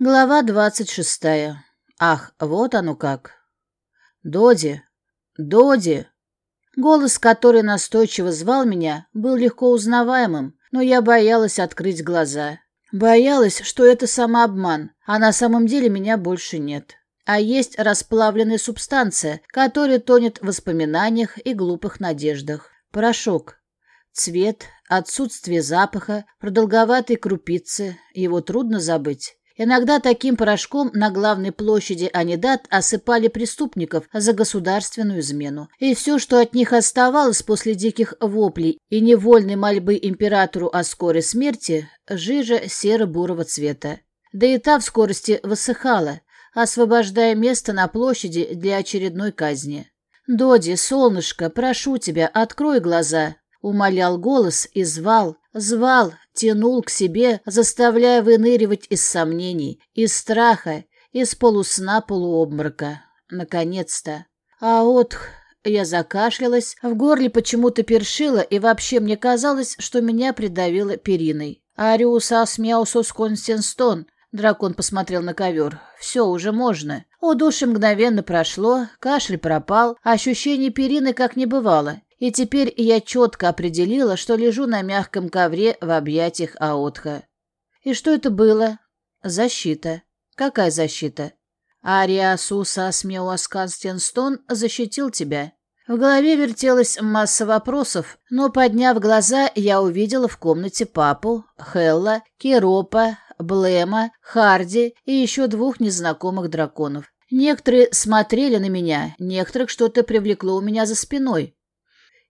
Глава двадцать шестая. Ах, вот оно как. Доди, Доди. Голос, который настойчиво звал меня, был легко узнаваемым, но я боялась открыть глаза. Боялась, что это самообман, а на самом деле меня больше нет. А есть расплавленная субстанция, которая тонет в воспоминаниях и глупых надеждах. Порошок. Цвет, отсутствие запаха, продолговатые крупицы. Его трудно забыть. Иногда таким порошком на главной площади Анидат осыпали преступников за государственную измену. И все, что от них оставалось после диких воплей и невольной мольбы императору о скорой смерти, жижа серо-бурого цвета. Да и та в скорости высыхала, освобождая место на площади для очередной казни. «Доди, солнышко, прошу тебя, открой глаза!» Умолял голос и звал, звал, тянул к себе, заставляя выныривать из сомнений, из страха, из полусна полуобморока. Наконец-то. А отх... Я закашлялась, в горле почему-то першило, и вообще мне казалось, что меня придавило периной. «Ариус асмяусус констенстон», — дракон посмотрел на ковер. «Все, уже можно». Удушье мгновенно прошло, кашель пропал, ощущение перины как не бывало. И теперь я четко определила, что лежу на мягком ковре в объятиях Аотха. И что это было? Защита. Какая защита? Ариасуса Смеуасканстенстон защитил тебя. В голове вертелась масса вопросов, но, подняв глаза, я увидела в комнате папу, Хелла, Керопа, Блема, Харди и еще двух незнакомых драконов. Некоторые смотрели на меня, некоторых что-то привлекло у меня за спиной.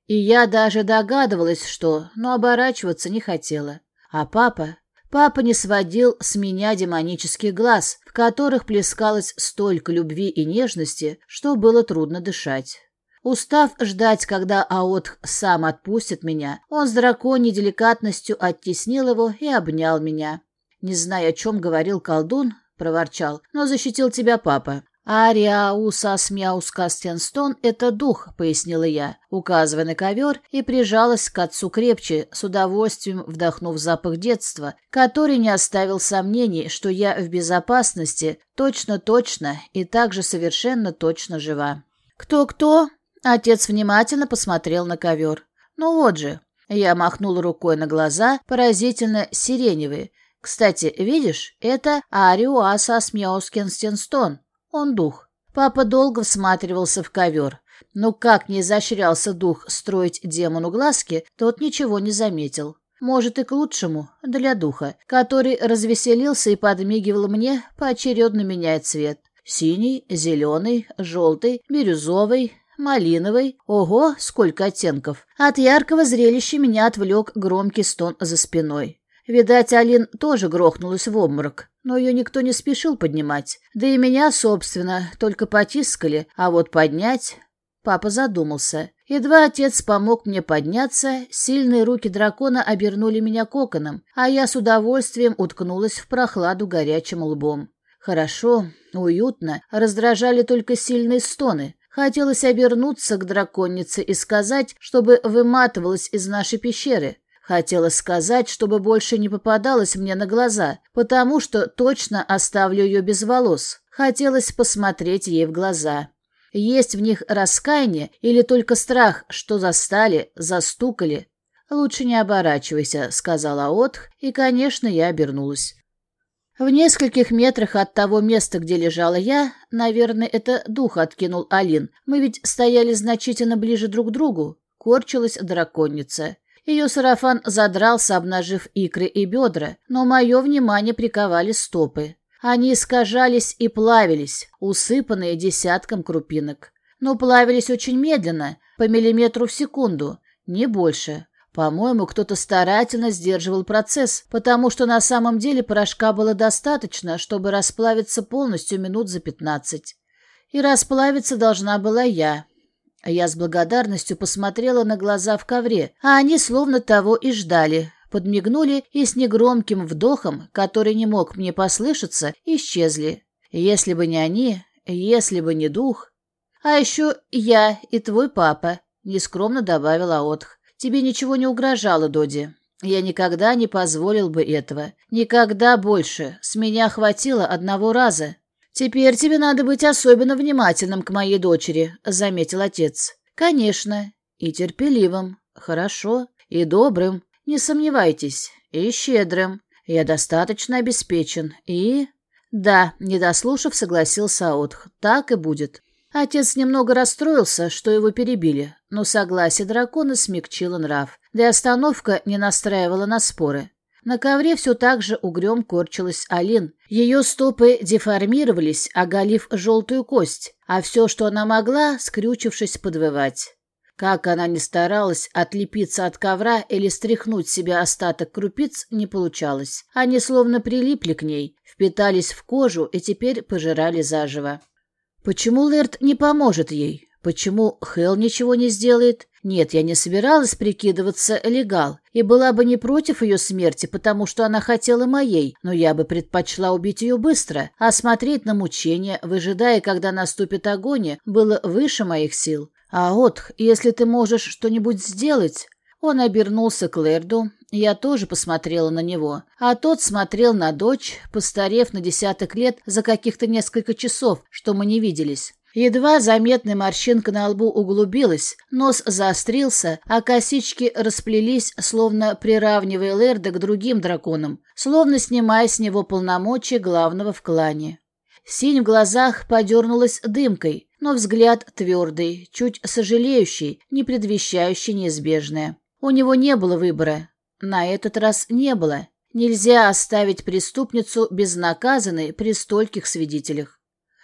И я даже догадывалась, что, но оборачиваться не хотела. А папа... Папа не сводил с меня демонических глаз, в которых плескалось столько любви и нежности, что было трудно дышать. Устав ждать, когда Аотх сам отпустит меня, он с драконьей деликатностью оттеснил его и обнял меня. Не зная, о чем говорил колдун, проворчал, но защитил тебя папа. «Ариаусас мяус кастенстон — это дух», — пояснила я, указывая на ковер, и прижалась к отцу крепче, с удовольствием вдохнув запах детства, который не оставил сомнений, что я в безопасности, точно-точно и также совершенно точно жива. «Кто-кто?» — отец внимательно посмотрел на ковер. «Ну вот же». Я махнула рукой на глаза, поразительно сиреневые. «Кстати, видишь, это Ариуасас мяускенстенстон». Он дух. Папа долго всматривался в ковер. Но как не изощрялся дух строить демону глазки, тот ничего не заметил. Может, и к лучшему, для духа, который развеселился и подмигивал мне, поочередно меняя цвет. Синий, зеленый, желтый, бирюзовый, малиновый. Ого, сколько оттенков. От яркого зрелища меня отвлек громкий стон за спиной. Видать, Алин тоже грохнулась в обморок, но ее никто не спешил поднимать. Да и меня, собственно, только потискали, а вот поднять... Папа задумался. Едва отец помог мне подняться, сильные руки дракона обернули меня коконом, а я с удовольствием уткнулась в прохладу горячим лбом. Хорошо, уютно, раздражали только сильные стоны. Хотелось обернуться к драконице и сказать, чтобы выматывалась из нашей пещеры. Хотела сказать, чтобы больше не попадалась мне на глаза, потому что точно оставлю ее без волос. Хотелось посмотреть ей в глаза. Есть в них раскаяние или только страх, что застали, застукали? «Лучше не оборачивайся», — сказала Отх, и, конечно, я обернулась. В нескольких метрах от того места, где лежала я, наверное, это дух откинул Алин. Мы ведь стояли значительно ближе друг к другу. Корчилась драконица. Ее сарафан задрался, обнажив икры и бедра, но мое внимание приковали стопы. Они искажались и плавились, усыпанные десятком крупинок. Но плавились очень медленно, по миллиметру в секунду, не больше. По-моему, кто-то старательно сдерживал процесс, потому что на самом деле порошка было достаточно, чтобы расплавиться полностью минут за пятнадцать. И расплавиться должна была я, я с благодарностью посмотрела на глаза в ковре, а они словно того и ждали. Подмигнули и с негромким вдохом, который не мог мне послышаться, исчезли. Если бы не они, если бы не дух. А еще я и твой папа, — нескромно добавила Отх. Тебе ничего не угрожало, Доди. Я никогда не позволил бы этого. Никогда больше. С меня хватило одного раза. Теперь тебе надо быть особенно внимательным к моей дочери, заметил отец. Конечно. И терпеливым. Хорошо. И добрым. Не сомневайтесь. И щедрым. Я достаточно обеспечен. И... Да, не дослушав, согласился Аутх. Так и будет. Отец немного расстроился, что его перебили, но согласие дракона смягчило нрав, да и остановка не настраивала на споры. На ковре все так же угрем корчилась Алин. Ее стопы деформировались, оголив желтую кость, а все, что она могла, скрючившись, подвывать. Как она ни старалась отлепиться от ковра или стряхнуть себе остаток крупиц, не получалось. Они словно прилипли к ней, впитались в кожу и теперь пожирали заживо. Почему Лэрд не поможет ей? Почему Хелл ничего не сделает? Нет, я не собиралась прикидываться легал, и была бы не против ее смерти, потому что она хотела моей, но я бы предпочла убить ее быстро, а смотреть на мучения, выжидая, когда наступит агония, было выше моих сил. А вот, если ты можешь что-нибудь сделать... Он обернулся к Лэрду, я тоже посмотрела на него, а тот смотрел на дочь, постарев на десяток лет за каких-то несколько часов, что мы не виделись. Едва заметная морщинка на лбу углубилась, нос заострился, а косички расплелись, словно приравнивая Лерда к другим драконам, словно снимая с него полномочия главного в клане. Синь в глазах подернулась дымкой, но взгляд твердый, чуть сожалеющий, не предвещающий неизбежное. У него не было выбора. На этот раз не было. Нельзя оставить преступницу безнаказанной при стольких свидетелях.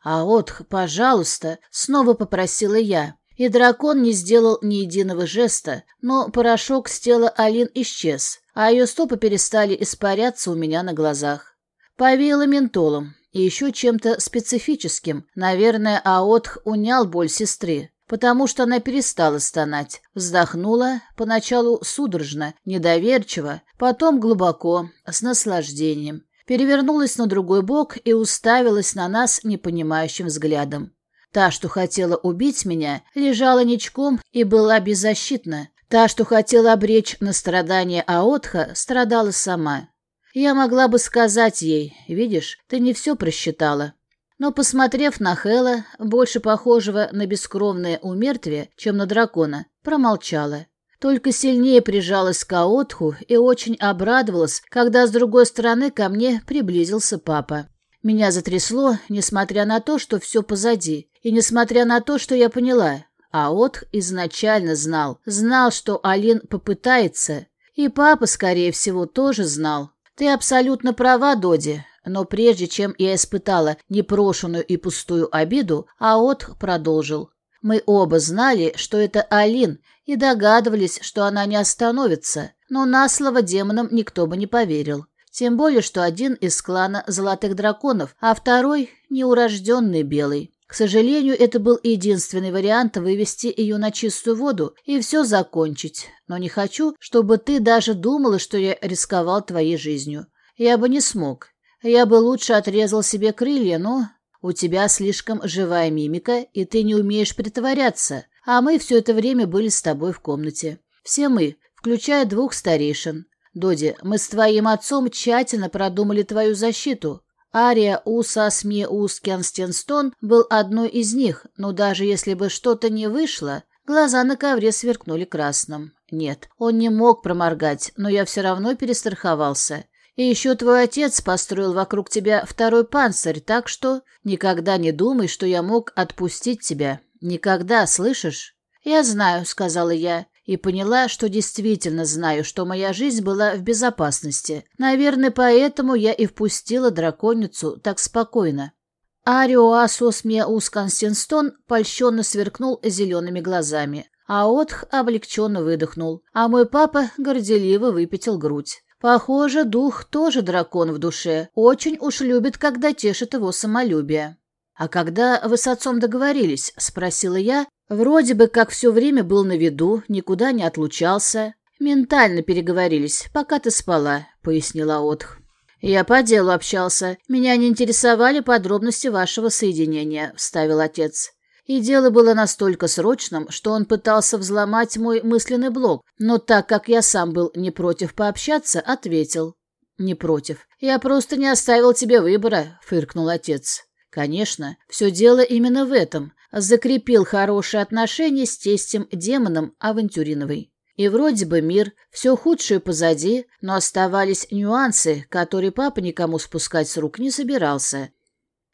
«А Отх, пожалуйста», — снова попросила я. И дракон не сделал ни единого жеста, но порошок с тела Алин исчез, а ее стопы перестали испаряться у меня на глазах. Повеяло ментолом и еще чем-то специфическим. Наверное, Аотх унял боль сестры потому что она перестала стонать, вздохнула, поначалу судорожно, недоверчиво, потом глубоко, с наслаждением, перевернулась на другой бок и уставилась на нас непонимающим взглядом. Та, что хотела убить меня, лежала ничком и была беззащитна. Та, что хотела обречь на страдания Аотха, страдала сама. Я могла бы сказать ей, видишь, ты не все просчитала. Но, посмотрев на Хэла, больше похожего на бескровное умертвие, чем на дракона, промолчала. Только сильнее прижалась к Аотху и очень обрадовалась, когда с другой стороны ко мне приблизился папа. Меня затрясло, несмотря на то, что все позади, и несмотря на то, что я поняла. Аотх изначально знал, знал, что Алин попытается, и папа, скорее всего, тоже знал. Ты абсолютно права, Доди. Но прежде чем я испытала непрошенную и пустую обиду, Аот продолжил. Мы оба знали, что это Алин, и догадывались, что она не остановится, но на слово демонам никто бы не поверил. Тем более, что один из клана Золотых Драконов, а второй — неурожденный Белый. К сожалению, это был единственный вариант вывести ее на чистую воду и все закончить. Но не хочу, чтобы ты даже думала, что я рисковал твоей жизнью. Я бы не смог. Я бы лучше отрезал себе крылья, но у тебя слишком живая мимика, и ты не умеешь притворяться, а мы все это время были с тобой в комнате. Все мы, включая двух старейшин. Доди, мы с твоим отцом тщательно продумали твою защиту. Ария Усасми Ус Кенстенстон был одной из них, но даже если бы что-то не вышло, глаза на ковре сверкнули красным. Нет, он не мог проморгать, но я все равно перестраховался. И еще твой отец построил вокруг тебя второй панцирь, так что никогда не думай, что я мог отпустить тебя. Никогда, слышишь? Я знаю, сказала я, и поняла, что действительно знаю, что моя жизнь была в безопасности. Наверное, поэтому я и впустила драконицу так спокойно. Ариоасос Меус Констенстон польщенно сверкнул зелеными глазами, а Отх облегченно выдохнул, а мой папа горделиво выпятил грудь. Похоже, дух тоже дракон в душе. Очень уж любит, когда тешит его самолюбие. «А когда вы с отцом договорились?» — спросила я. Вроде бы как все время был на виду, никуда не отлучался. «Ментально переговорились, пока ты спала», — пояснила Отх. «Я по делу общался. Меня не интересовали подробности вашего соединения», — вставил отец. И дело было настолько срочным, что он пытался взломать мой мысленный блок, но так как я сам был не против пообщаться, ответил. «Не против. Я просто не оставил тебе выбора», — фыркнул отец. Конечно, все дело именно в этом. Закрепил хорошие отношения с тестем-демоном Авантюриновой. И вроде бы мир, все худшее позади, но оставались нюансы, которые папа никому спускать с рук не собирался.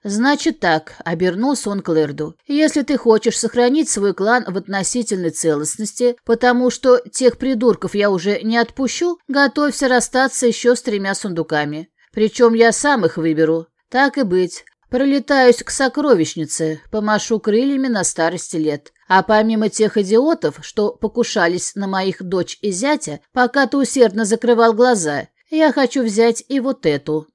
«Значит так», — обернулся он к Лерду, — «если ты хочешь сохранить свой клан в относительной целостности, потому что тех придурков я уже не отпущу, готовься расстаться еще с тремя сундуками. Причем я сам их выберу. Так и быть. Пролетаюсь к сокровищнице, помашу крыльями на старости лет. А помимо тех идиотов, что покушались на моих дочь и зятя, пока ты усердно закрывал глаза, я хочу взять и вот эту».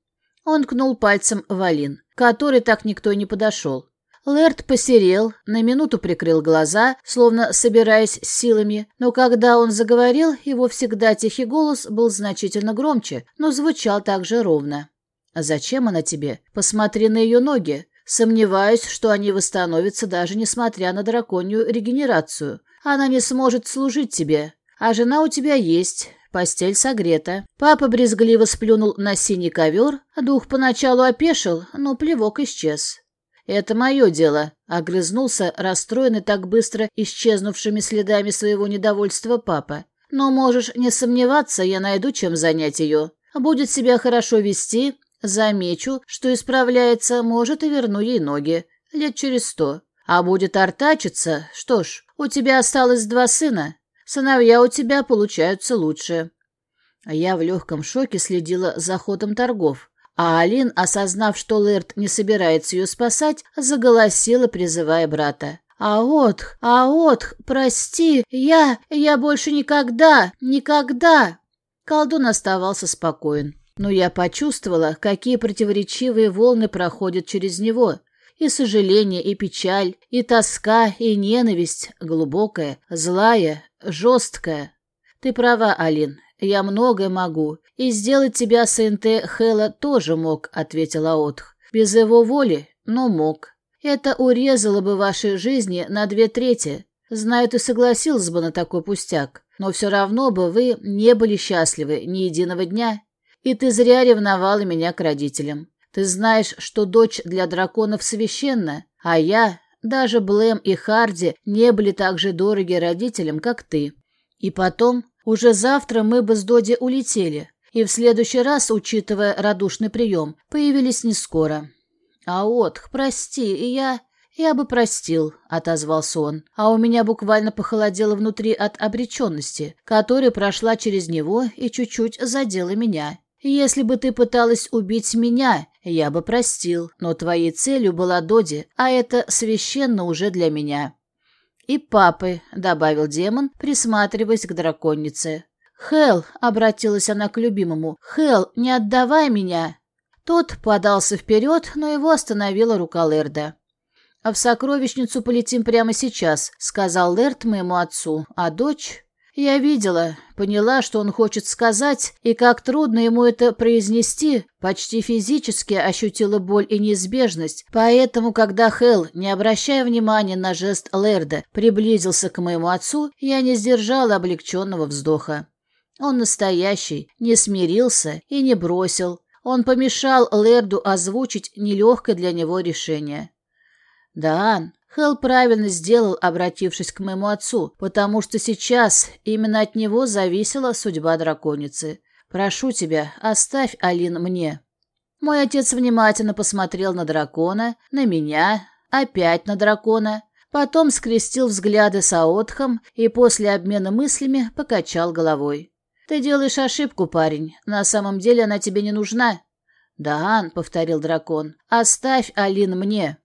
Он кнул пальцем в Алин который так никто не подошел. Лэрд посерел, на минуту прикрыл глаза, словно собираясь с силами, но когда он заговорил, его всегда тихий голос был значительно громче, но звучал также ровно. «А зачем она тебе? Посмотри на ее ноги. Сомневаюсь, что они восстановятся даже несмотря на драконью регенерацию. Она не сможет служить тебе. А жена у тебя есть, Постель согрета. Папа брезгливо сплюнул на синий ковер, дух поначалу опешил, но плевок исчез. «Это мое дело», — огрызнулся, расстроенный так быстро исчезнувшими следами своего недовольства папа. «Но можешь не сомневаться, я найду, чем занять ее. Будет себя хорошо вести, замечу, что исправляется, может, и верну ей ноги. Лет через сто. А будет артачиться, что ж, у тебя осталось два сына. Сыновья у тебя получаются лучше. Я в легком шоке следила за ходом торгов, а Алин, осознав, что Лэрд не собирается ее спасать, заголосила, призывая брата. «Аотх, Аотх, прости, я, я больше никогда, никогда!» Колдун оставался спокоен, но я почувствовала, какие противоречивые волны проходят через него. И сожаление, и печаль, и тоска, и ненависть, глубокая, злая, жесткая. Ты права, Алин, я многое могу, и сделать тебя СНТ Хэла тоже мог, ответила Отх. Без его воли, но мог. Это урезало бы вашей жизни на две трети. Знаю, ты согласился бы на такой пустяк, но все равно бы вы не были счастливы ни единого дня. И ты зря ревновала меня к родителям. Ты знаешь, что дочь для драконов священна, а я, даже Блэм и Харди не были так же дороги родителям, как ты. И потом, уже завтра мы бы с Доди улетели, и в следующий раз, учитывая радушный прием, появились не скоро. А Отх, прости, и я... «Я бы простил», — отозвался он, а у меня буквально похолодело внутри от обреченности, которая прошла через него и чуть-чуть задела меня. Если бы ты пыталась убить меня, я бы простил, но твоей целью была Доди, а это священно уже для меня». «И папы», — добавил демон, присматриваясь к драконице. «Хел», — обратилась она к любимому, — «Хел, не отдавай меня». Тот подался вперед, но его остановила рука Лерда. «А в сокровищницу полетим прямо сейчас», — сказал Лерд моему отцу, а дочь... Я видела, поняла, что он хочет сказать, и как трудно ему это произнести, почти физически ощутила боль и неизбежность, поэтому, когда Хелл, не обращая внимания на жест Лерда, приблизился к моему отцу, я не сдержала облегченного вздоха. Он настоящий, не смирился и не бросил. Он помешал Лерду озвучить нелегкое для него решение. «Даан, Хелл правильно сделал, обратившись к моему отцу, потому что сейчас именно от него зависела судьба драконицы. Прошу тебя, оставь Алин мне». Мой отец внимательно посмотрел на дракона, на меня, опять на дракона, потом скрестил взгляды с Аотхом и после обмена мыслями покачал головой. «Ты делаешь ошибку, парень. На самом деле она тебе не нужна». «Да, Ан», — повторил дракон, — «оставь Алин мне».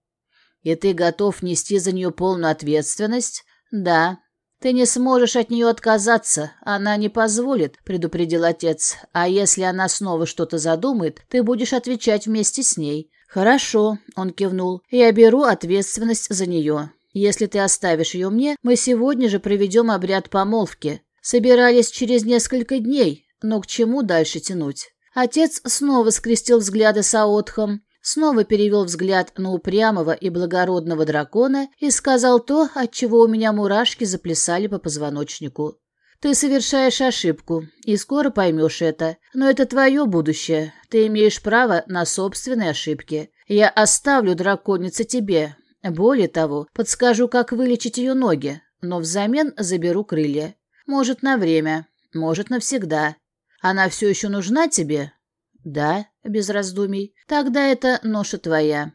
И ты готов нести за нее полную ответственность? Да. Ты не сможешь от нее отказаться, она не позволит, предупредил отец. А если она снова что-то задумает, ты будешь отвечать вместе с ней. Хорошо, он кивнул. Я беру ответственность за нее. Если ты оставишь ее мне, мы сегодня же проведем обряд помолвки. Собирались через несколько дней, но к чему дальше тянуть? Отец снова скрестил взгляды с Аотхом, снова перевел взгляд на упрямого и благородного дракона и сказал то, от чего у меня мурашки заплясали по позвоночнику. «Ты совершаешь ошибку, и скоро поймешь это. Но это твое будущее. Ты имеешь право на собственные ошибки. Я оставлю драконице тебе. Более того, подскажу, как вылечить ее ноги, но взамен заберу крылья. Может, на время, может, навсегда. Она все еще нужна тебе?» «Да», — без раздумий. «Тогда это ноша твоя».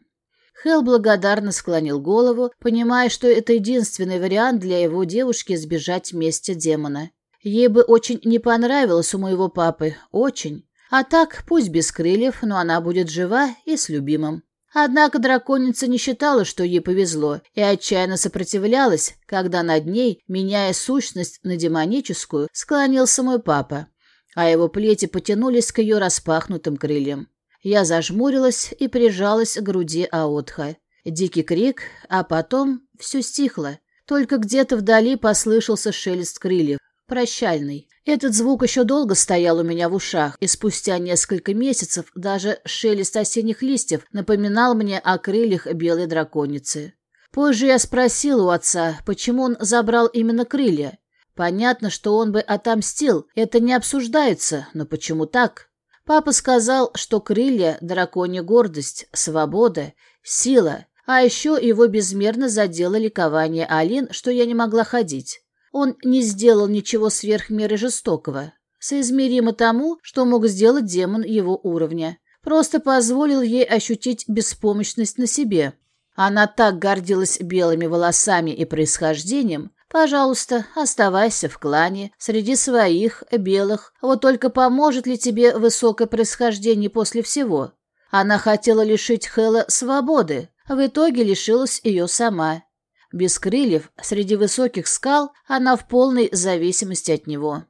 Хел благодарно склонил голову, понимая, что это единственный вариант для его девушки сбежать вместе демона. Ей бы очень не понравилось у моего папы, очень. А так, пусть без крыльев, но она будет жива и с любимым. Однако драконица не считала, что ей повезло, и отчаянно сопротивлялась, когда над ней, меняя сущность на демоническую, склонился мой папа а его плети потянулись к ее распахнутым крыльям. Я зажмурилась и прижалась к груди Аотха. Дикий крик, а потом все стихло. Только где-то вдали послышался шелест крыльев. Прощальный. Этот звук еще долго стоял у меня в ушах, и спустя несколько месяцев даже шелест осенних листьев напоминал мне о крыльях белой драконицы. Позже я спросила у отца, почему он забрал именно крылья, Понятно, что он бы отомстил, это не обсуждается, но почему так? Папа сказал, что крылья — драконья гордость, свобода, сила, а еще его безмерно задело ликование Алин, что я не могла ходить. Он не сделал ничего сверх меры жестокого, соизмеримо тому, что мог сделать демон его уровня. Просто позволил ей ощутить беспомощность на себе. Она так гордилась белыми волосами и происхождением, Пожалуйста, оставайся в клане, среди своих, белых. Вот только поможет ли тебе высокое происхождение после всего? Она хотела лишить Хэла свободы, в итоге лишилась ее сама. Без крыльев, среди высоких скал, она в полной зависимости от него.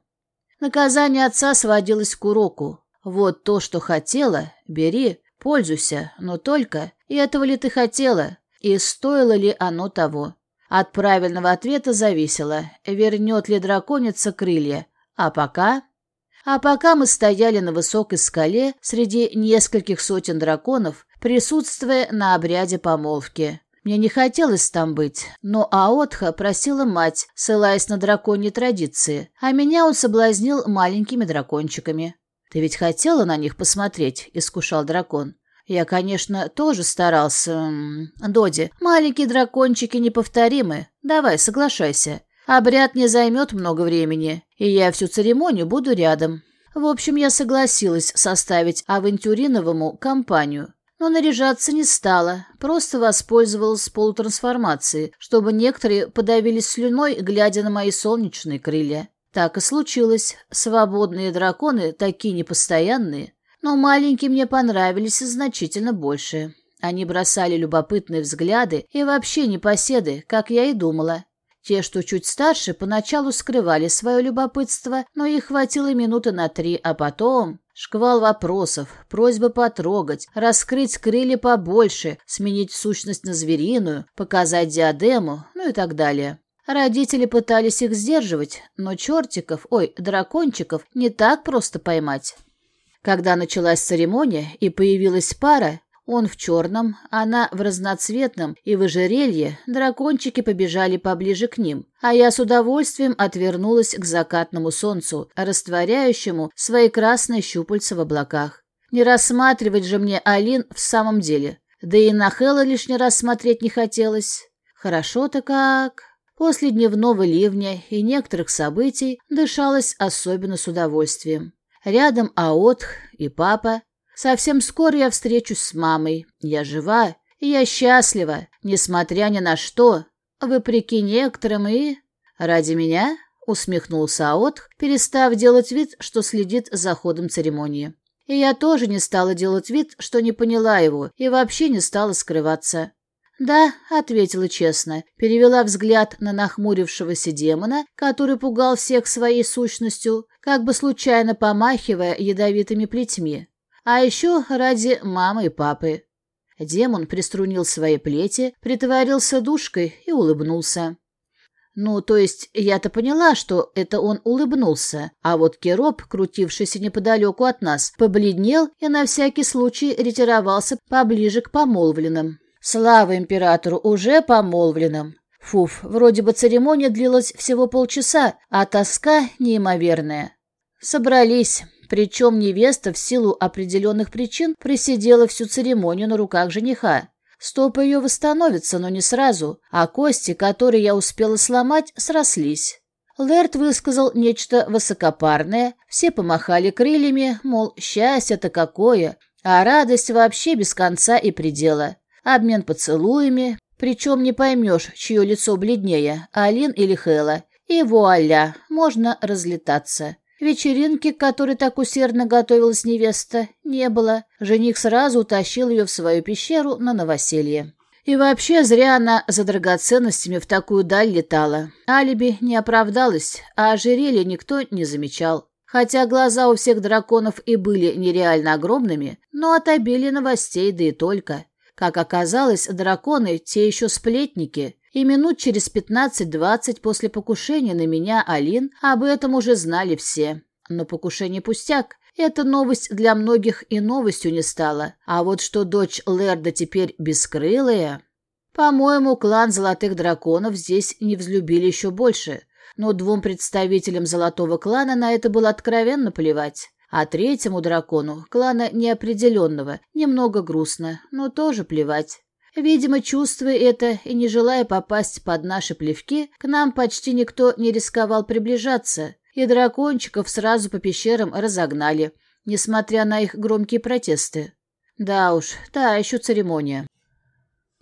Наказание отца сводилось к уроку. Вот то, что хотела, бери, пользуйся, но только, и этого ли ты хотела, и стоило ли оно того. От правильного ответа зависело, вернет ли драконица крылья. А пока... А пока мы стояли на высокой скале среди нескольких сотен драконов, присутствуя на обряде помолвки. Мне не хотелось там быть, но Аотха просила мать, ссылаясь на драконьи традиции, а меня он соблазнил маленькими дракончиками. «Ты ведь хотела на них посмотреть?» — искушал дракон. Я, конечно, тоже старался. Доди, маленькие дракончики неповторимы. Давай, соглашайся. Обряд не займет много времени, и я всю церемонию буду рядом. В общем, я согласилась составить авантюриновому компанию, но наряжаться не стала, просто воспользовалась полутрансформацией, чтобы некоторые подавились слюной, глядя на мои солнечные крылья. Так и случилось. Свободные драконы такие непостоянные но маленькие мне понравились значительно больше. Они бросали любопытные взгляды и вообще непоседы, как я и думала. Те, что чуть старше, поначалу скрывали свое любопытство, но их хватило минуты на три, а потом... Шквал вопросов, просьба потрогать, раскрыть крылья побольше, сменить сущность на звериную, показать диадему, ну и так далее. Родители пытались их сдерживать, но чертиков, ой, дракончиков не так просто поймать. Когда началась церемония и появилась пара, он в черном, она в разноцветном и в ожерелье, дракончики побежали поближе к ним, а я с удовольствием отвернулась к закатному солнцу, растворяющему свои красные щупальца в облаках. Не рассматривать же мне Алин в самом деле, да и на Хэлла лишний раз смотреть не хотелось. Хорошо-то как... После дневного ливня и некоторых событий дышалось особенно с удовольствием. Рядом Аотх и папа. Совсем скоро я встречусь с мамой. Я жива, я счастлива, несмотря ни на что, вопреки некоторым и... Ради меня? Усмехнулся Аотх, перестав делать вид, что следит за ходом церемонии. И я тоже не стала делать вид, что не поняла его, и вообще не стала скрываться. «Да», — ответила честно, перевела взгляд на нахмурившегося демона, который пугал всех своей сущностью, как бы случайно помахивая ядовитыми плетьми. А еще ради мамы и папы. Демон приструнил свои плети, притворился душкой и улыбнулся. Ну, то есть я-то поняла, что это он улыбнулся, а вот Кероп, крутившийся неподалеку от нас, побледнел и на всякий случай ретировался поближе к помолвленным. Слава императору, уже помолвленным. Фуф, вроде бы церемония длилась всего полчаса, а тоска неимоверная. Собрались, причем невеста в силу определенных причин присидела всю церемонию на руках жениха. Стопы ее восстановятся, но не сразу, а кости, которые я успела сломать, срослись. Лэрд высказал нечто высокопарное, все помахали крыльями, мол, счастье-то какое, а радость вообще без конца и предела. Обмен поцелуями, причем не поймешь, чье лицо бледнее, Алин или Хэла, и вуаля, можно разлетаться. Вечеринки, к которой так усердно готовилась невеста, не было. Жених сразу утащил ее в свою пещеру на новоселье. И вообще зря она за драгоценностями в такую даль летала. Алиби не оправдалось, а ожерелье никто не замечал. Хотя глаза у всех драконов и были нереально огромными, но от обилия новостей, да и только. Как оказалось, драконы – те еще сплетники, и минут через пятнадцать-двадцать после покушения на меня, Алин, об этом уже знали все. Но покушение пустяк. Эта новость для многих и новостью не стала. А вот что дочь Лерда теперь бескрылая... По-моему, клан Золотых Драконов здесь не взлюбили еще больше. Но двум представителям Золотого клана на это было откровенно плевать. А третьему дракону, клана неопределенного, немного грустно, но тоже плевать. Видимо, чувствуя это и не желая попасть под наши плевки, к нам почти никто не рисковал приближаться, и дракончиков сразу по пещерам разогнали, несмотря на их громкие протесты. Да уж, та еще церемония.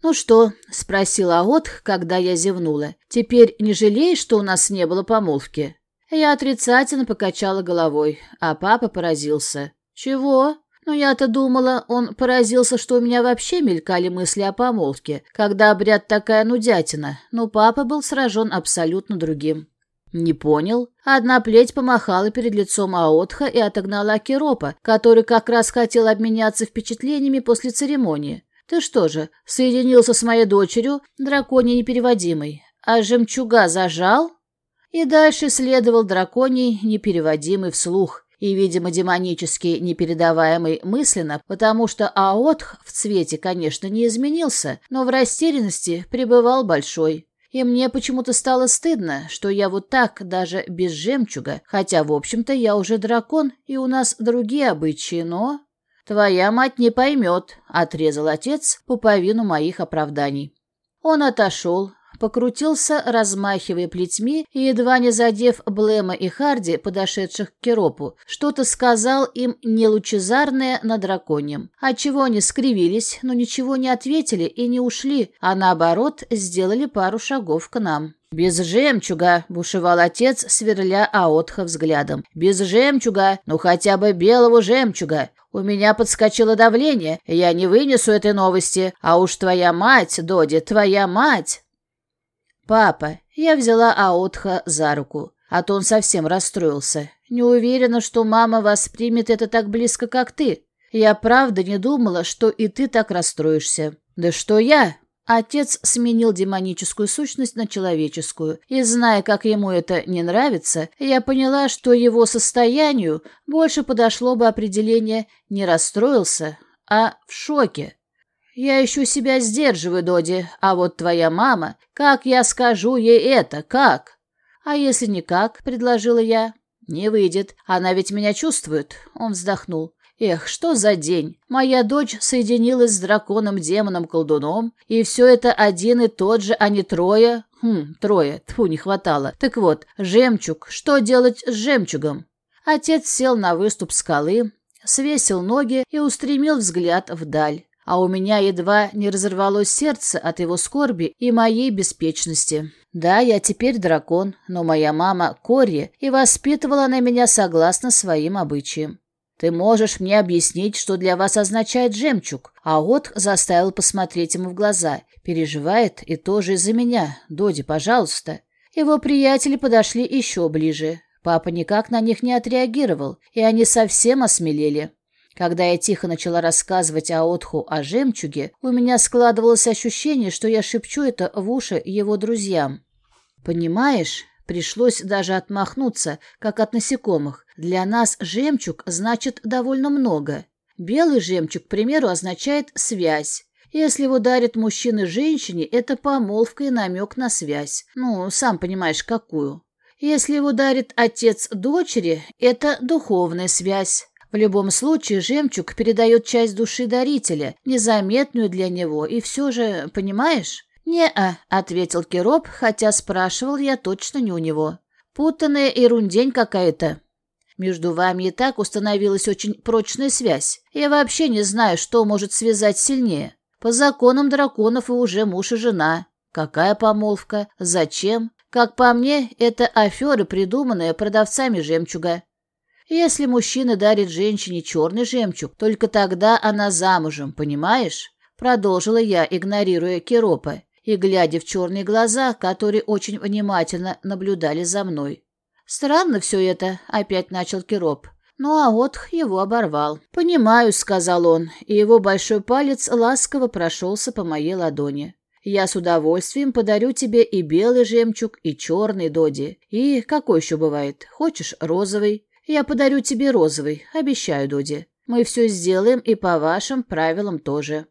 «Ну что?» — спросила Аот, когда я зевнула. «Теперь не жалеешь, что у нас не было помолвки?» Я отрицательно покачала головой, а папа поразился. «Чего?» Но я-то думала, он поразился, что у меня вообще мелькали мысли о помолвке, когда обряд такая нудятина, но папа был сражен абсолютно другим. Не понял. Одна плеть помахала перед лицом Аотха и отогнала Акиропа, который как раз хотел обменяться впечатлениями после церемонии. Ты что же, соединился с моей дочерью, драконьей непереводимой, а жемчуга зажал? И дальше следовал драконий непереводимый вслух, и, видимо, демонически непередаваемый мысленно, потому что Аотх в цвете, конечно, не изменился, но в растерянности пребывал большой. И мне почему-то стало стыдно, что я вот так, даже без жемчуга, хотя, в общем-то, я уже дракон, и у нас другие обычаи, но... «Твоя мать не поймет», — отрезал отец пуповину моих оправданий. Он отошел, покрутился, размахивая плетьми, и, едва не задев Блэма и Харди, подошедших к Керопу, что-то сказал им нелучезарное на драконьем, отчего они скривились, но ничего не ответили и не ушли, а наоборот сделали пару шагов к нам. «Без жемчуга!» — бушевал отец, сверля Аотха взглядом. «Без жемчуга! Ну хотя бы белого жемчуга! У меня подскочило давление, я не вынесу этой новости, а уж твоя мать, Доди, твоя мать!» «Папа, я взяла Аутха за руку, а то он совсем расстроился. Не уверена, что мама воспримет это так близко, как ты. Я правда не думала, что и ты так расстроишься». «Да что я?» Отец сменил демоническую сущность на человеческую, и, зная, как ему это не нравится, я поняла, что его состоянию больше подошло бы определение «не расстроился», а «в шоке». «Я еще себя сдерживаю, Доди, а вот твоя мама, как я скажу ей это, как?» «А если никак?» — предложила я. «Не выйдет, она ведь меня чувствует», — он вздохнул. «Эх, что за день! Моя дочь соединилась с драконом-демоном-колдуном, и все это один и тот же, а не трое. Хм, трое, тьфу, не хватало. Так вот, жемчуг, что делать с жемчугом?» Отец сел на выступ скалы, свесил ноги и устремил взгляд вдаль а у меня едва не разорвалось сердце от его скорби и моей беспечности. Да, я теперь дракон, но моя мама Кори, и воспитывала она меня согласно своим обычаям. Ты можешь мне объяснить, что для вас означает жемчуг? А От заставил посмотреть ему в глаза. Переживает и тоже из-за меня. Доди, пожалуйста. Его приятели подошли еще ближе. Папа никак на них не отреагировал, и они совсем осмелели. Когда я тихо начала рассказывать Аотху о жемчуге, у меня складывалось ощущение, что я шепчу это в уши его друзьям. Понимаешь, пришлось даже отмахнуться, как от насекомых. Для нас жемчуг значит довольно много. Белый жемчуг, к примеру, означает «связь». Если его дарит мужчина женщине, это помолвка и намек на связь. Ну, сам понимаешь, какую. Если его дарит отец дочери, это духовная связь. В любом случае, жемчуг передает часть души дарителя, незаметную для него, и все же, понимаешь? «Не-а», — ответил Кироп, хотя спрашивал я точно не у него. «Путанная ерундень какая-то». Между вами и так установилась очень прочная связь. Я вообще не знаю, что может связать сильнее. По законам драконов вы уже муж и жена. Какая помолвка? Зачем? Как по мне, это аферы, придуманные продавцами жемчуга. Если мужчина дарит женщине черный жемчуг, только тогда она замужем, понимаешь? Продолжила я, игнорируя Киропа и глядя в черные глаза, которые очень внимательно наблюдали за мной. «Странно все это», — опять начал Кироп. Ну а Отх его оборвал. «Понимаю», — сказал он, и его большой палец ласково прошелся по моей ладони. «Я с удовольствием подарю тебе и белый жемчуг, и черный, Доди. И какой еще бывает? Хочешь розовый? Я подарю тебе розовый, обещаю, Доди. Мы все сделаем и по вашим правилам тоже».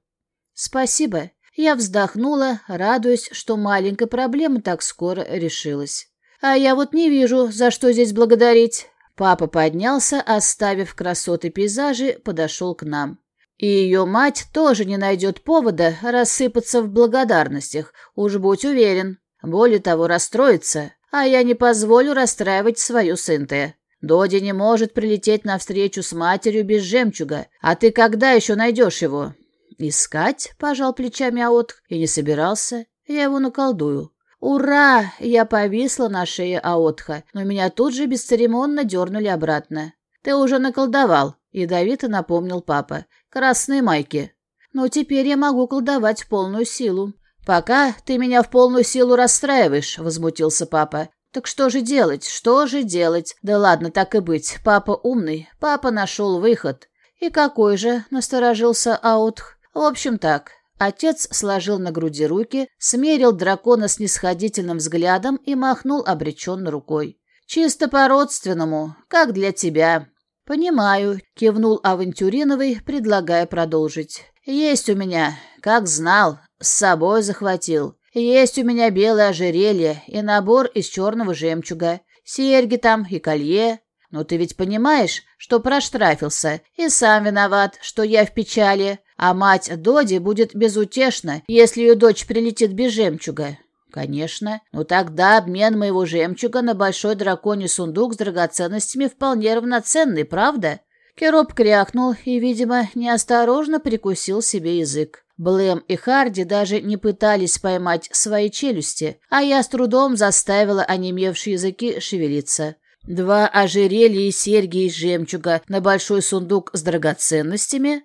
«Спасибо». Я вздохнула, радуясь, что маленькая проблема так скоро решилась. «А я вот не вижу, за что здесь благодарить». Папа поднялся, оставив красоты пейзажи, подошел к нам. И ее мать тоже не найдет повода рассыпаться в благодарностях, уж будь уверен. Более того, расстроится, а я не позволю расстраивать свою сынте. Доди не может прилететь навстречу с матерью без жемчуга, а ты когда еще найдешь его? Искать, пожал плечами Аот, и не собирался. Я его наколдую. «Ура!» — я повисла на шее Аотха, но меня тут же бесцеремонно дернули обратно. «Ты уже наколдовал», — ядовито напомнил папа. «Красные майки». «Но теперь я могу колдовать в полную силу». «Пока ты меня в полную силу расстраиваешь», — возмутился папа. «Так что же делать? Что же делать? Да ладно, так и быть. Папа умный. Папа нашел выход». «И какой же?» — насторожился Аутх. «В общем так. Отец сложил на груди руки, смерил дракона с нисходительным взглядом и махнул обреченно рукой. «Чисто по-родственному, как для тебя». «Понимаю», — кивнул Авантюриновый, предлагая продолжить. «Есть у меня, как знал, с собой захватил. Есть у меня белое ожерелье и набор из черного жемчуга, серьги там и колье. Но ты ведь понимаешь, что проштрафился, и сам виноват, что я в печали. А мать Доди будет безутешна, если ее дочь прилетит без жемчуга. Конечно. Но тогда обмен моего жемчуга на большой драконий сундук с драгоценностями вполне равноценный, правда? Кероп крякнул и, видимо, неосторожно прикусил себе язык. Блэм и Харди даже не пытались поймать свои челюсти, а я с трудом заставила онемевшие языки шевелиться. Два ожерелья и серьги из жемчуга на большой сундук с драгоценностями?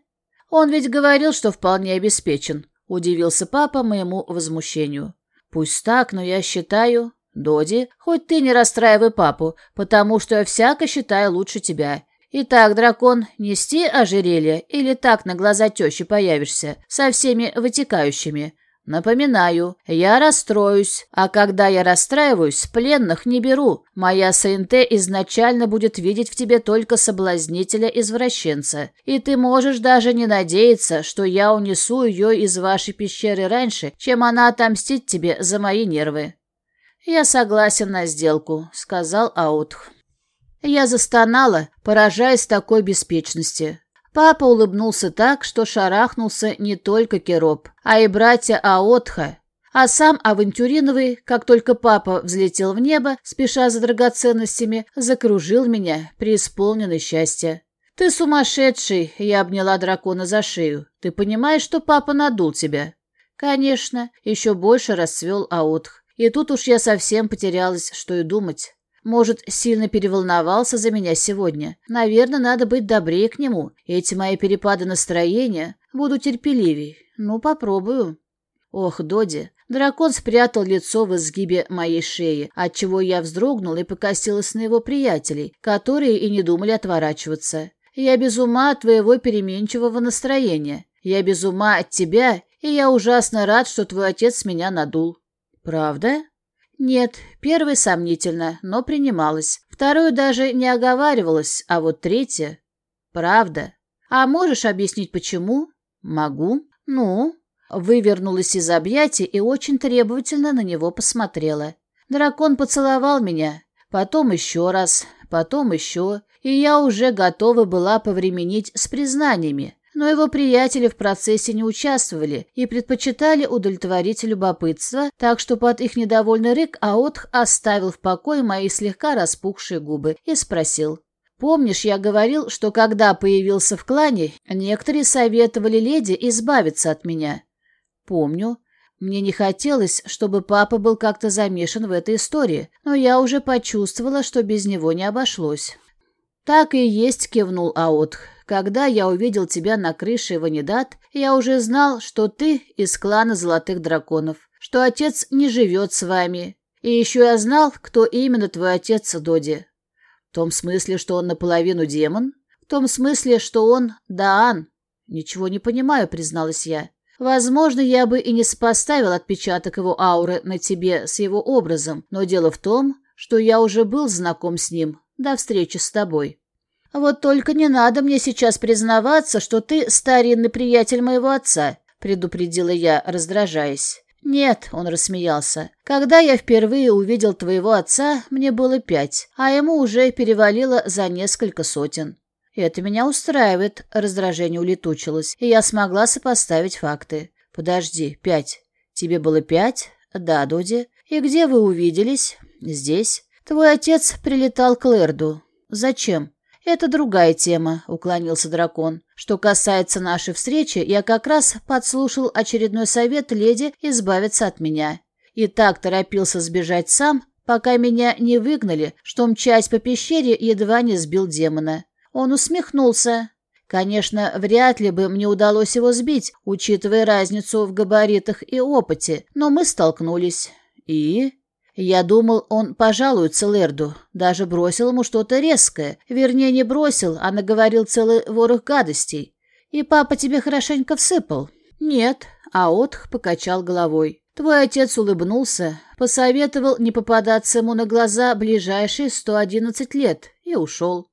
Он ведь говорил, что вполне обеспечен, удивился папа моему возмущению. Пусть так, но я считаю... Доди, хоть ты не расстраивай папу, потому что я всяко считаю лучше тебя. Итак, дракон, нести ожерелье или так на глаза тещи появишься, со всеми вытекающими? Напоминаю, я расстроюсь, а когда я расстраиваюсь, пленных не беру. Моя СНТ изначально будет видеть в тебе только соблазнителя-извращенца, и ты можешь даже не надеяться, что я унесу ее из вашей пещеры раньше, чем она отомстит тебе за мои нервы». «Я согласен на сделку», — сказал Аутх. Я застонала, поражаясь такой беспечности. Папа улыбнулся так, что шарахнулся не только Кероп, а и братья Аотха. А сам Авантюриновый, как только папа взлетел в небо, спеша за драгоценностями, закружил меня, преисполненный счастья. «Ты сумасшедший!» — я обняла дракона за шею. «Ты понимаешь, что папа надул тебя?» «Конечно!» — еще больше расцвел Аотх. И тут уж я совсем потерялась, что и думать. Может, сильно переволновался за меня сегодня. Наверное, надо быть добрее к нему. Эти мои перепады настроения буду терпеливей. Ну, попробую. Ох, Доди. Дракон спрятал лицо в изгибе моей шеи, отчего я вздрогнула и покосилась на его приятелей, которые и не думали отворачиваться. Я без ума от твоего переменчивого настроения. Я без ума от тебя, и я ужасно рад, что твой отец меня надул. Правда? Нет, первое сомнительно, но принималось. Второе даже не оговаривалось, а вот третье... Правда. А можешь объяснить, почему? Могу. Ну? Вывернулась из объятий и очень требовательно на него посмотрела. Дракон поцеловал меня, потом еще раз, потом еще, и я уже готова была повременить с признаниями. Но его приятели в процессе не участвовали и предпочитали удовлетворить любопытство, так что под их недовольный рык Аотх оставил в покое мои слегка распухшие губы и спросил. «Помнишь, я говорил, что когда появился в клане, некоторые советовали леди избавиться от меня?» «Помню. Мне не хотелось, чтобы папа был как-то замешан в этой истории, но я уже почувствовала, что без него не обошлось». «Так и есть», — кивнул Аотх. Когда я увидел тебя на крыше Ванидат, я уже знал, что ты из клана Золотых Драконов, что отец не живет с вами. И еще я знал, кто именно твой отец, Доди. В том смысле, что он наполовину демон? В том смысле, что он Даан? Ничего не понимаю, призналась я. Возможно, я бы и не сопоставил отпечаток его ауры на тебе с его образом, но дело в том, что я уже был знаком с ним до встречи с тобой. «Вот только не надо мне сейчас признаваться, что ты старинный приятель моего отца», — предупредила я, раздражаясь. «Нет», — он рассмеялся. «Когда я впервые увидел твоего отца, мне было пять, а ему уже перевалило за несколько сотен». «Это меня устраивает», — раздражение улетучилось, и я смогла сопоставить факты. «Подожди, пять. Тебе было пять?» «Да, Доди. И где вы увиделись?» «Здесь. Твой отец прилетал к Лерду. Зачем?» «Это другая тема», — уклонился дракон. «Что касается нашей встречи, я как раз подслушал очередной совет леди избавиться от меня. И так торопился сбежать сам, пока меня не выгнали, что мчась по пещере едва не сбил демона. Он усмехнулся. Конечно, вряд ли бы мне удалось его сбить, учитывая разницу в габаритах и опыте, но мы столкнулись. И... Я думал, он пожалуется Лерду, даже бросил ему что-то резкое. Вернее, не бросил, а наговорил целый ворох гадостей. И папа тебе хорошенько всыпал? Нет, а Отх покачал головой. Твой отец улыбнулся, посоветовал не попадаться ему на глаза ближайшие сто одиннадцать лет и ушел.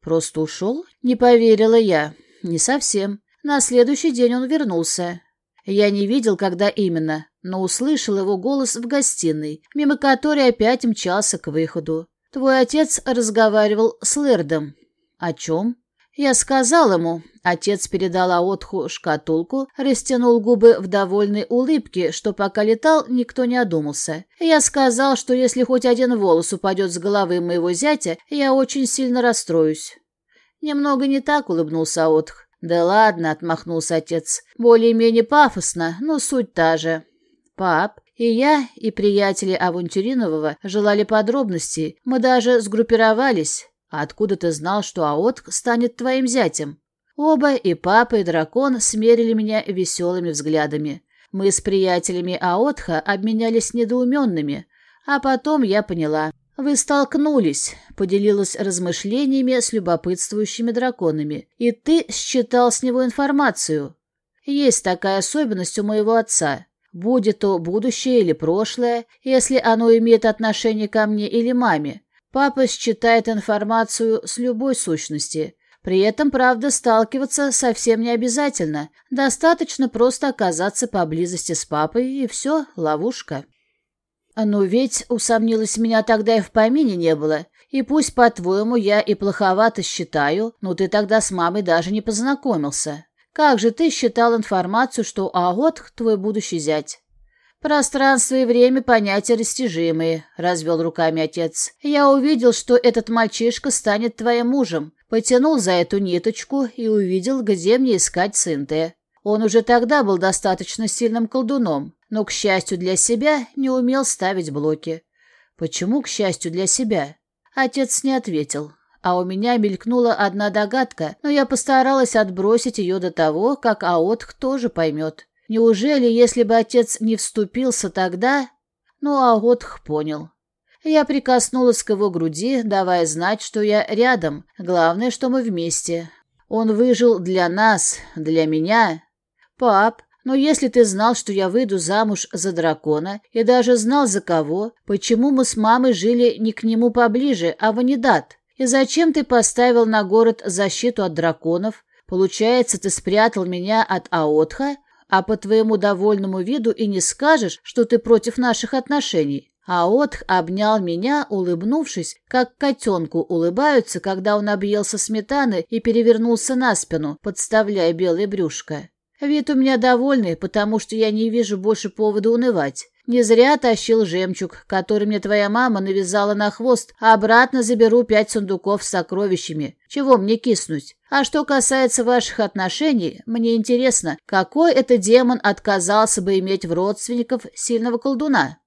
Просто ушел? Не поверила я. Не совсем. На следующий день он вернулся. Я не видел, когда именно, но услышал его голос в гостиной, мимо которой опять мчался к выходу. «Твой отец разговаривал с Лэрдом». «О чем?» Я сказал ему. Отец передал Аотху шкатулку, растянул губы в довольной улыбке, что пока летал, никто не одумался. Я сказал, что если хоть один волос упадет с головы моего зятя, я очень сильно расстроюсь. Немного не так улыбнулся Аотх. «Да ладно», — отмахнулся отец. «Более-менее пафосно, но суть та же». «Пап, и я, и приятели Авантюринового желали подробностей. Мы даже сгруппировались. А откуда ты знал, что Аотк станет твоим зятем?» Оба, и папа, и дракон, смерили меня веселыми взглядами. Мы с приятелями Аотха обменялись недоуменными, а потом я поняла. «Вы столкнулись», — поделилась размышлениями с любопытствующими драконами, «и ты считал с него информацию. Есть такая особенность у моего отца. Будет то будущее или прошлое, если оно имеет отношение ко мне или маме. Папа считает информацию с любой сущности. При этом, правда, сталкиваться совсем не обязательно. Достаточно просто оказаться поблизости с папой, и все, ловушка». «Но ведь, — усомнилась меня тогда и в помине не было, и пусть, по-твоему, я и плоховато считаю, но ты тогда с мамой даже не познакомился. Как же ты считал информацию, что Агот — твой будущий зять?» «Пространство и время — понятия растяжимые», — развел руками отец. «Я увидел, что этот мальчишка станет твоим мужем, потянул за эту ниточку и увидел, где мне искать Синте. Он уже тогда был достаточно сильным колдуном, но, к счастью для себя, не умел ставить блоки. Почему, к счастью для себя? Отец не ответил. А у меня мелькнула одна догадка, но я постаралась отбросить ее до того, как Аотх тоже поймет. Неужели, если бы отец не вступился тогда... Ну, Аотх понял. Я прикоснулась к его груди, давая знать, что я рядом. Главное, что мы вместе. Он выжил для нас, для меня. Пап, Но если ты знал, что я выйду замуж за дракона, и даже знал за кого, почему мы с мамой жили не к нему поближе, а в Анидат? И зачем ты поставил на город защиту от драконов? Получается, ты спрятал меня от Аотха, а по твоему довольному виду и не скажешь, что ты против наших отношений. Аотх обнял меня, улыбнувшись, как котенку улыбаются, когда он объелся сметаны и перевернулся на спину, подставляя белое брюшко. Вид у меня довольный, потому что я не вижу больше повода унывать. Не зря тащил жемчуг, который мне твоя мама навязала на хвост, а обратно заберу пять сундуков с сокровищами. Чего мне киснуть? А что касается ваших отношений, мне интересно, какой это демон отказался бы иметь в родственников сильного колдуна?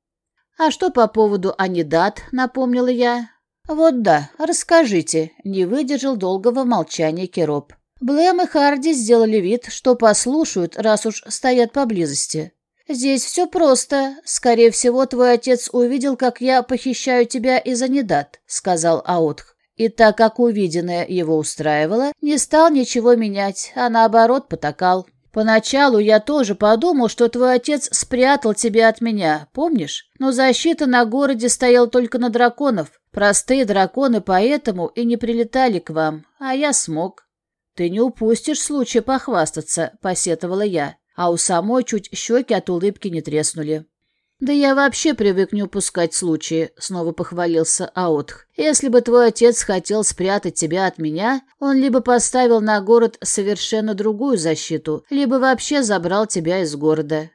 А что по поводу Анидат, напомнила я. Вот да, расскажите, не выдержал долгого молчания Кероп. Блэм и Харди сделали вид, что послушают, раз уж стоят поблизости. «Здесь все просто. Скорее всего, твой отец увидел, как я похищаю тебя из Анидат», — сказал Аутх. И так как увиденное его устраивало, не стал ничего менять, а наоборот потакал. «Поначалу я тоже подумал, что твой отец спрятал тебя от меня, помнишь? Но защита на городе стояла только на драконов. Простые драконы поэтому и не прилетали к вам, а я смог. «Ты не упустишь случая похвастаться», — посетовала я, а у самой чуть щеки от улыбки не треснули. «Да я вообще привык не упускать случаи», — снова похвалился Аутх. «Если бы твой отец хотел спрятать тебя от меня, он либо поставил на город совершенно другую защиту, либо вообще забрал тебя из города.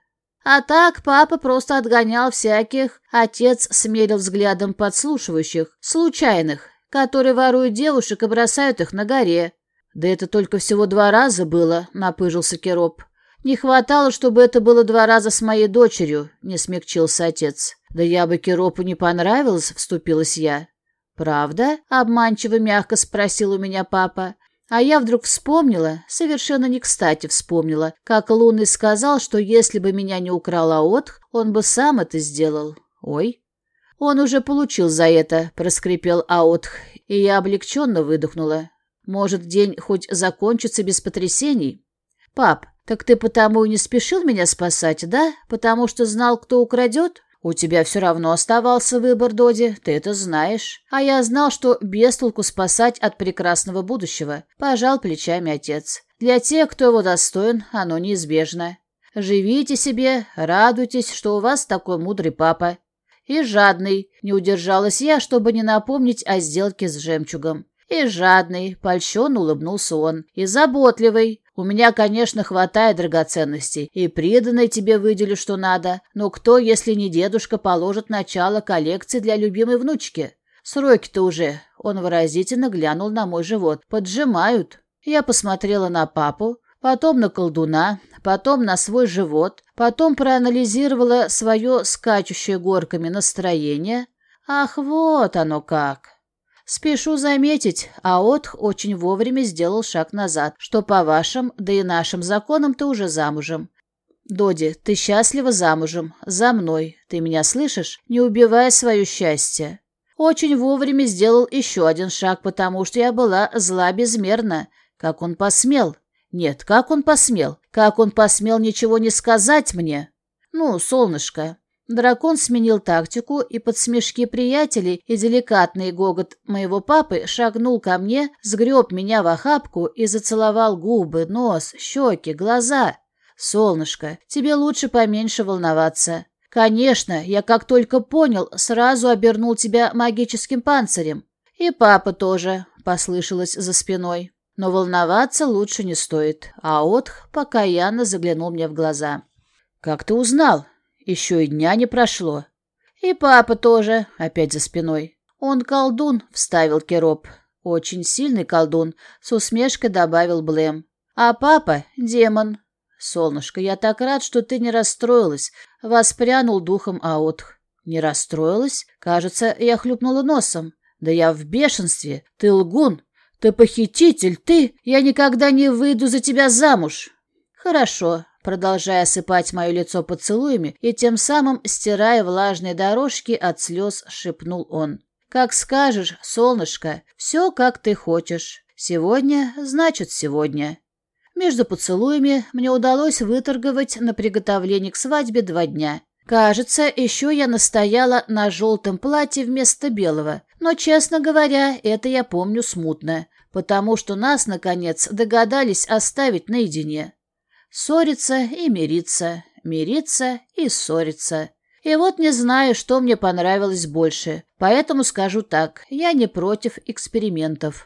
А так папа просто отгонял всяких, отец смерил взглядом подслушивающих, случайных, которые воруют девушек и бросают их на горе, «Да это только всего два раза было», — напыжился Кероп. «Не хватало, чтобы это было два раза с моей дочерью», — не смягчился отец. «Да я бы Керопу не понравилась», — вступилась я. «Правда?» — обманчиво мягко спросил у меня папа. А я вдруг вспомнила, совершенно не кстати вспомнила, как Лунный сказал, что если бы меня не украл Аотх, он бы сам это сделал. Ой. Он уже получил за это, проскрипел Аотх, и я облегченно выдохнула. Может, день хоть закончится без потрясений? Пап, так ты потому и не спешил меня спасать, да? Потому что знал, кто украдет? У тебя все равно оставался выбор, Доди, ты это знаешь. А я знал, что без спасать от прекрасного будущего. Пожал плечами отец. Для тех, кто его достоин, оно неизбежно. Живите себе, радуйтесь, что у вас такой мудрый папа. И жадный, не удержалась я, чтобы не напомнить о сделке с жемчугом. И жадный, польщен улыбнулся он, и заботливый. У меня, конечно, хватает драгоценностей, и приданной тебе выделю, что надо, но кто, если не дедушка, положит начало коллекции для любимой внучки? Сроки-то уже, он выразительно глянул на мой живот, поджимают. Я посмотрела на папу, потом на колдуна, потом на свой живот, потом проанализировала свое скачущее горками настроение. Ах, вот оно как! Спешу заметить, Аотх очень вовремя сделал шаг назад, что по вашим, да и нашим законам ты уже замужем. Доди, ты счастлива замужем, за мной, ты меня слышишь? Не убивай свое счастье. Очень вовремя сделал еще один шаг, потому что я была зла безмерно. Как он посмел? Нет, как он посмел? Как он посмел ничего не сказать мне? Ну, солнышко, Дракон сменил тактику, и под смешки приятелей и деликатный гогот моего папы шагнул ко мне, сгреб меня в охапку и зацеловал губы, нос, щеки, глаза. «Солнышко, тебе лучше поменьше волноваться. Конечно, я как только понял, сразу обернул тебя магическим панцирем. И папа тоже», — послышалось за спиной. Но волноваться лучше не стоит. А Отх покаянно заглянул мне в глаза. «Как ты узнал?» Еще и дня не прошло. И папа тоже, опять за спиной. Он колдун, вставил Кероп. Очень сильный колдун, с усмешкой добавил Блэм. А папа — демон. Солнышко, я так рад, что ты не расстроилась. Воспрянул духом Аотх. Не расстроилась? Кажется, я хлюпнула носом. Да я в бешенстве. Ты лгун. Ты похититель. Ты... Я никогда не выйду за тебя замуж. Хорошо, продолжая осыпать мое лицо поцелуями и тем самым стирая влажные дорожки от слез, шепнул он. «Как скажешь, солнышко, все как ты хочешь. Сегодня, значит, сегодня». Между поцелуями мне удалось выторговать на приготовление к свадьбе два дня. Кажется, еще я настояла на желтом платье вместо белого, но, честно говоря, это я помню смутно, потому что нас, наконец, догадались оставить наедине. Ссориться и мириться, мириться и ссориться. И вот не знаю, что мне понравилось больше, поэтому скажу так, я не против экспериментов.